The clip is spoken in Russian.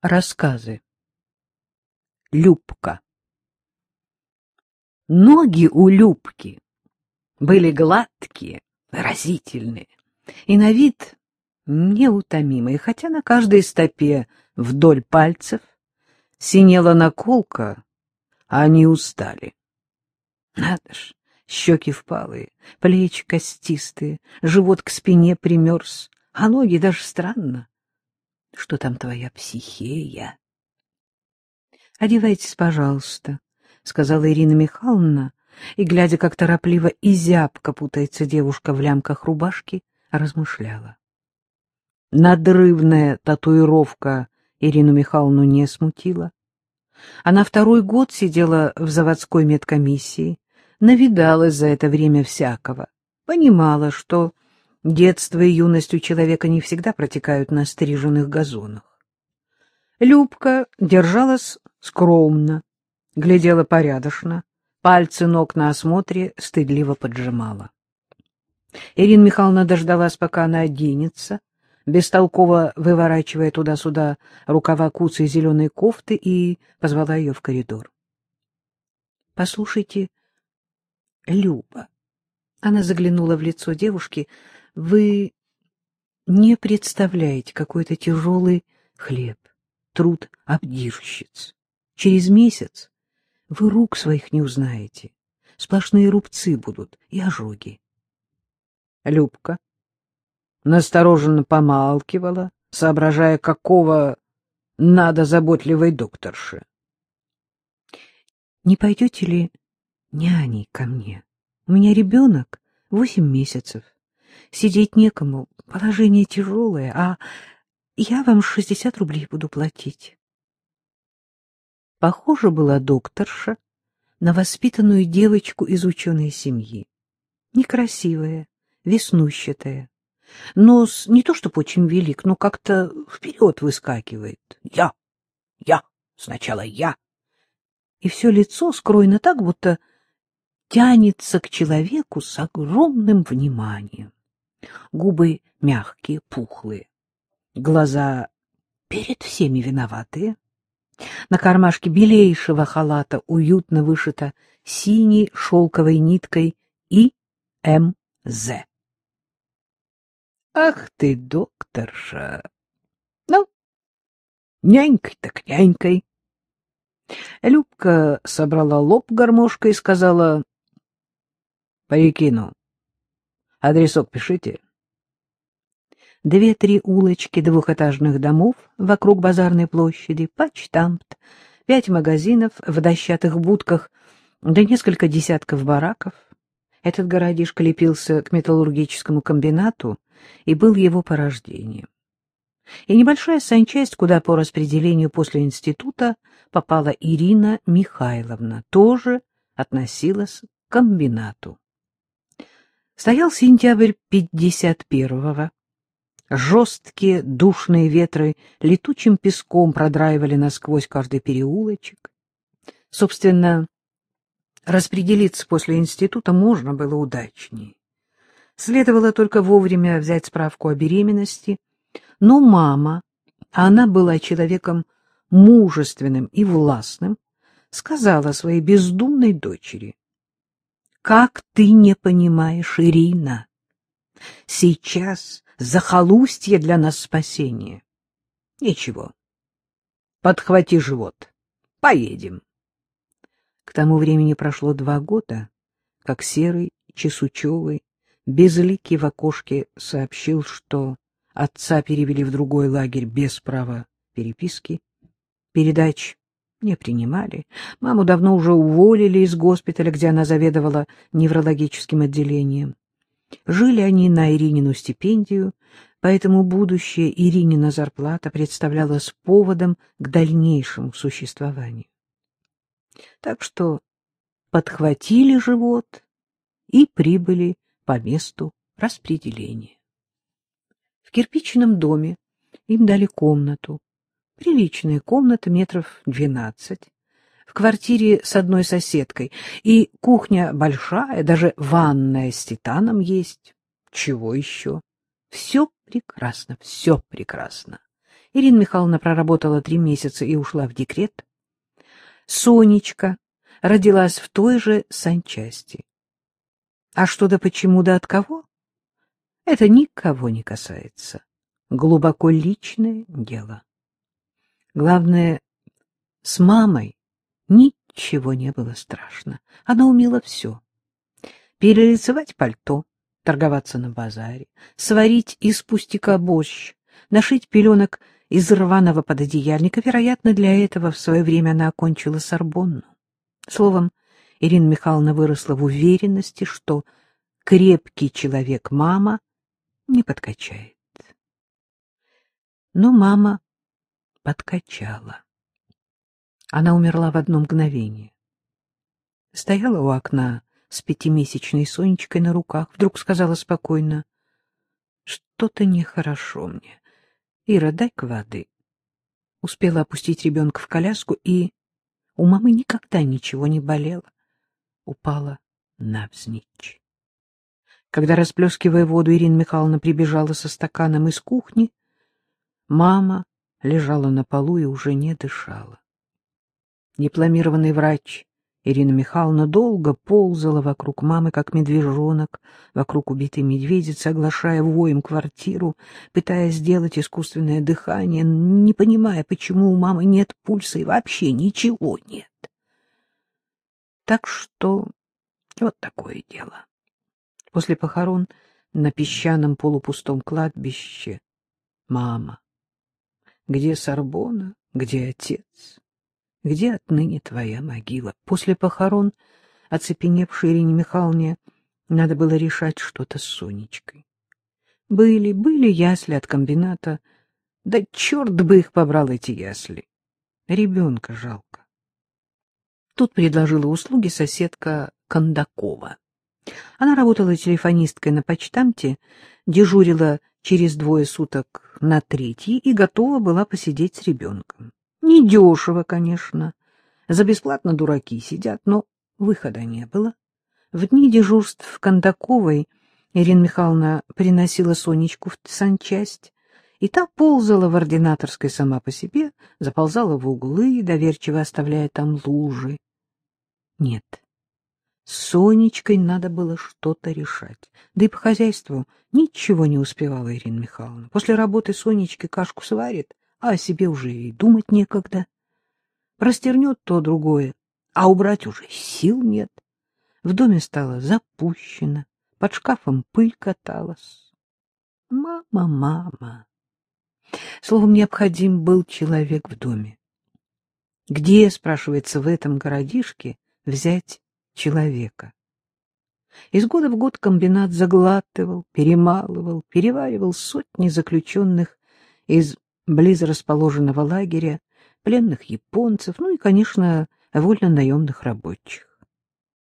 Рассказы. Любка. Ноги у Любки были гладкие, выразительные, и на вид неутомимые, хотя на каждой стопе вдоль пальцев синела наколка, а они устали. Надо ж, щеки впалые, плечи костистые, живот к спине примерз, а ноги даже странно что там твоя психея. — Одевайтесь, пожалуйста, — сказала Ирина Михайловна, и, глядя, как торопливо и зябко путается девушка в лямках рубашки, размышляла. Надрывная татуировка Ирину Михайловну не смутила. Она второй год сидела в заводской медкомиссии, навидалась за это время всякого, понимала, что Детство и юность у человека не всегда протекают на стриженных газонах. Любка держалась скромно, глядела порядочно, пальцы ног на осмотре стыдливо поджимала. Ирина Михайловна дождалась, пока она оденется, бестолково выворачивая туда-сюда рукава куцы зеленой кофты, и позвала ее в коридор. — Послушайте, Люба. Она заглянула в лицо девушки — вы не представляете, какой это тяжелый хлеб, труд обдирщиц. Через месяц вы рук своих не узнаете, сплошные рубцы будут и ожоги. Любка настороженно помалкивала, соображая, какого надо заботливой докторши. — Не пойдете ли няней ко мне? У меня ребенок восемь месяцев. Сидеть некому, положение тяжелое, а я вам шестьдесят рублей буду платить. Похоже была докторша на воспитанную девочку из ученой семьи. Некрасивая, веснущатая. Нос не то чтобы очень велик, но как-то вперед выскакивает. Я, я, сначала я. И все лицо скроено так, будто тянется к человеку с огромным вниманием губы мягкие, пухлые, глаза перед всеми виноватые. На кармашке белейшего халата уютно вышито синей шелковой ниткой И. М. З. Ах ты, докторша! Ну, нянькой так нянькой. Любка собрала лоб гармошкой и сказала, — Перекину. Адресок пишите. Две-три улочки двухэтажных домов вокруг базарной площади, почтамт, пять магазинов в дощатых будках, да несколько десятков бараков. Этот городишко лепился к металлургическому комбинату и был его порождением. И небольшая санчасть, куда по распределению после института попала Ирина Михайловна, тоже относилась к комбинату. Стоял сентябрь пятьдесят первого. Жесткие душные ветры летучим песком продраивали насквозь каждый переулочек. Собственно, распределиться после института можно было удачнее. Следовало только вовремя взять справку о беременности. Но мама, а она была человеком мужественным и властным, сказала своей бездумной дочери, как ты не понимаешь, Ирина? Сейчас захолустье для нас спасение. Ничего. Подхвати живот. Поедем. К тому времени прошло два года, как серый, чесучевый, безликий в окошке сообщил, что отца перевели в другой лагерь без права переписки. Передач не принимали. Маму давно уже уволили из госпиталя, где она заведовала неврологическим отделением. Жили они на Иринину стипендию, поэтому будущее Иринина зарплата представлялась поводом к дальнейшему существованию. Так что подхватили живот и прибыли по месту распределения. В кирпичном доме им дали комнату, Приличная комната, метров двенадцать. В квартире с одной соседкой. И кухня большая, даже ванная с титаном есть. Чего еще? Все прекрасно, все прекрасно. Ирина Михайловна проработала три месяца и ушла в декрет. Сонечка родилась в той же санчасти. А что да почему да от кого? Это никого не касается. Глубоко личное дело. Главное, с мамой ничего не было страшно. Она умела все. Перелицевать пальто, торговаться на базаре, сварить из пустяка борщ, нашить пеленок из рваного пододеяльника. Вероятно, для этого в свое время она окончила Сорбонну. Словом, Ирина Михайловна выросла в уверенности, что крепкий человек мама не подкачает. Но мама подкачала. Она умерла в одно мгновение. Стояла у окна с пятимесячной Сонечкой на руках, вдруг сказала спокойно, «Что-то нехорошо мне. Ира, дай-ка воды». Успела опустить ребенка в коляску, и у мамы никогда ничего не болело. Упала навзничь. Когда, расплескивая воду, Ирина Михайловна прибежала со стаканом из кухни, мама лежала на полу и уже не дышала. Дипломированный врач Ирина Михайловна долго ползала вокруг мамы, как медвежонок, вокруг убитой медведицы, оглашая воем квартиру, пытаясь сделать искусственное дыхание, не понимая, почему у мамы нет пульса и вообще ничего нет. Так что вот такое дело. После похорон на песчаном полупустом кладбище мама. Где Сорбона, где отец? Где отныне твоя могила? После похорон, оцепеневшей Ирине Михайловне, надо было решать что-то с Сонечкой. Были, были ясли от комбината. Да черт бы их побрал, эти ясли. Ребенка жалко. Тут предложила услуги соседка Кондакова. Она работала телефонисткой на почтамте, дежурила через двое суток на третий и готова была посидеть с ребенком. Недешево, конечно. За бесплатно дураки сидят, но выхода не было. В дни дежурств Кондаковой Ирина Михайловна приносила Сонечку в санчасть, и та ползала в ординаторской сама по себе, заползала в углы, доверчиво оставляя там лужи. Нет, с Сонечкой надо было что-то решать. Да и по хозяйству ничего не успевала Ирина Михайловна. После работы Сонечки кашку сварит, а о себе уже и думать некогда. Простернет то другое, а убрать уже сил нет. В доме стало запущено, под шкафом пыль каталась. Мама, мама. Словом, необходим был человек в доме. Где, спрашивается, в этом городишке взять человека? Из года в год комбинат заглатывал, перемалывал, переваривал сотни заключенных из близ расположенного лагеря, пленных японцев, ну и, конечно, вольно-наемных рабочих.